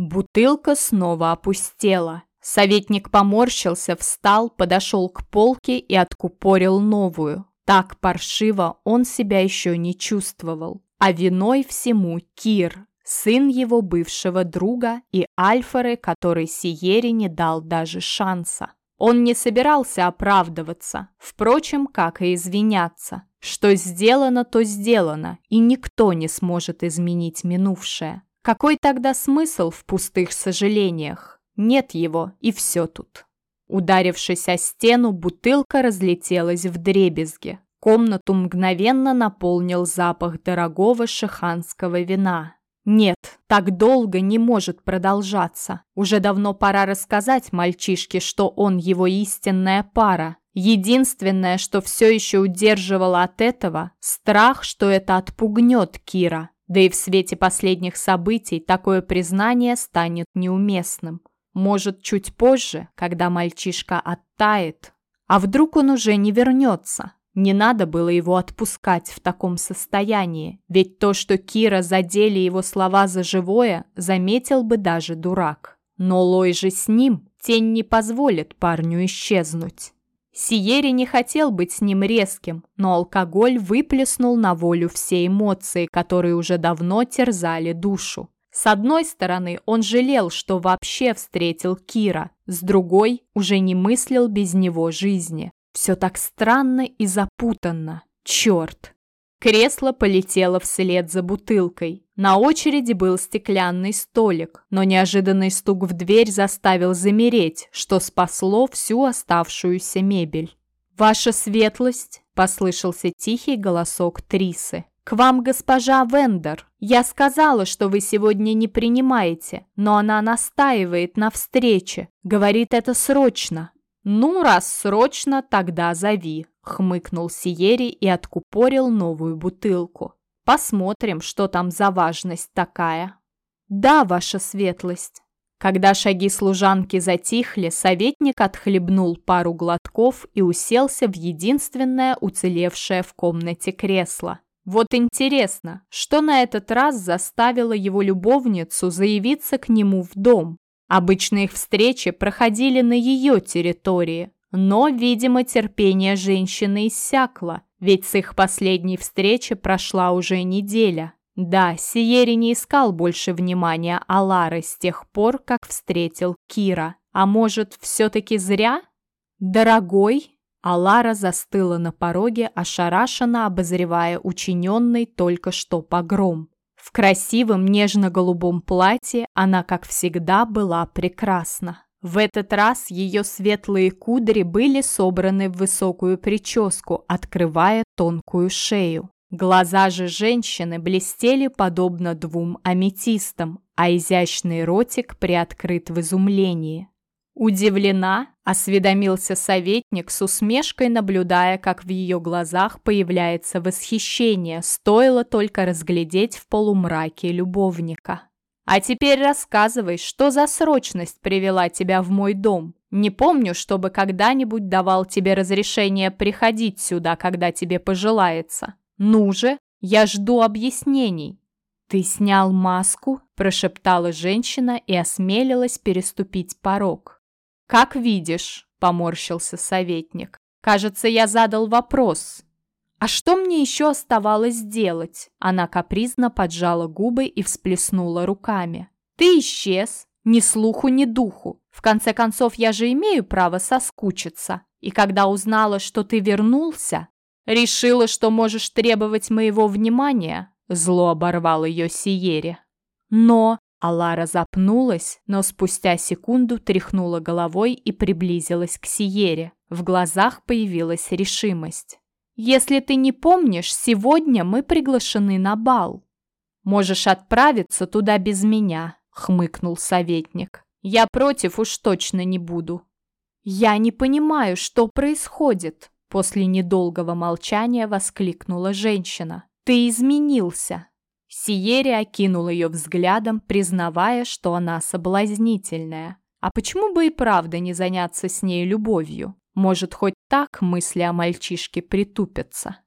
Бутылка снова опустела. Советник поморщился, встал, подошел к полке и откупорил новую. Так паршиво он себя еще не чувствовал. А виной всему Кир, сын его бывшего друга и Альфары, который Сиере не дал даже шанса. Он не собирался оправдываться, впрочем, как и извиняться. Что сделано, то сделано, и никто не сможет изменить минувшее. Какой тогда смысл в пустых сожалениях? Нет его, и все тут. Ударившись о стену, бутылка разлетелась в дребезги. Комнату мгновенно наполнил запах дорогого шиханского вина. Нет, так долго не может продолжаться. Уже давно пора рассказать мальчишке, что он его истинная пара. Единственное, что все еще удерживало от этого – страх, что это отпугнет Кира. Да и в свете последних событий такое признание станет неуместным. Может, чуть позже, когда мальчишка оттает. А вдруг он уже не вернется? Не надо было его отпускать в таком состоянии, ведь то, что Кира задели его слова за живое, заметил бы даже дурак. Но Лой же с ним, тень не позволит парню исчезнуть. Сиери не хотел быть с ним резким, но алкоголь выплеснул на волю все эмоции, которые уже давно терзали душу. С одной стороны, он жалел, что вообще встретил Кира, с другой, уже не мыслил без него жизни. Все так странно и запутанно. Черт! Кресло полетело вслед за бутылкой. На очереди был стеклянный столик, но неожиданный стук в дверь заставил замереть, что спасло всю оставшуюся мебель. «Ваша светлость!» – послышался тихий голосок Трисы. «К вам госпожа Вендер. Я сказала, что вы сегодня не принимаете, но она настаивает на встрече. Говорит это срочно». «Ну, раз срочно, тогда зови», — хмыкнул Сиери и откупорил новую бутылку. «Посмотрим, что там за важность такая». «Да, ваша светлость». Когда шаги служанки затихли, советник отхлебнул пару глотков и уселся в единственное уцелевшее в комнате кресло. Вот интересно, что на этот раз заставило его любовницу заявиться к нему в дом? Обычно их встречи проходили на ее территории, но, видимо, терпение женщины иссякло, ведь с их последней встречи прошла уже неделя. Да, Сиери не искал больше внимания Алары с тех пор, как встретил Кира. А может, все-таки зря? «Дорогой?» Алара застыла на пороге, ошарашенно обозревая учиненный только что погром. В красивом нежно-голубом платье она, как всегда, была прекрасна. В этот раз ее светлые кудри были собраны в высокую прическу, открывая тонкую шею. Глаза же женщины блестели подобно двум аметистам, а изящный ротик приоткрыт в изумлении. «Удивлена?» – осведомился советник с усмешкой, наблюдая, как в ее глазах появляется восхищение, стоило только разглядеть в полумраке любовника. «А теперь рассказывай, что за срочность привела тебя в мой дом? Не помню, чтобы когда-нибудь давал тебе разрешение приходить сюда, когда тебе пожелается. Ну же, я жду объяснений». «Ты снял маску?» – прошептала женщина и осмелилась переступить порог. «Как видишь», — поморщился советник. «Кажется, я задал вопрос». «А что мне еще оставалось делать?» Она капризно поджала губы и всплеснула руками. «Ты исчез, ни слуху, ни духу. В конце концов, я же имею право соскучиться. И когда узнала, что ты вернулся, решила, что можешь требовать моего внимания», зло оборвал ее Сиере. «Но Алара запнулась, но спустя секунду тряхнула головой и приблизилась к Сиере. В глазах появилась решимость. «Если ты не помнишь, сегодня мы приглашены на бал. Можешь отправиться туда без меня», — хмыкнул советник. «Я против уж точно не буду». «Я не понимаю, что происходит», — после недолгого молчания воскликнула женщина. «Ты изменился». Сиери окинул ее взглядом, признавая, что она соблазнительная. А почему бы и правда не заняться с ней любовью? Может, хоть так мысли о мальчишке притупятся?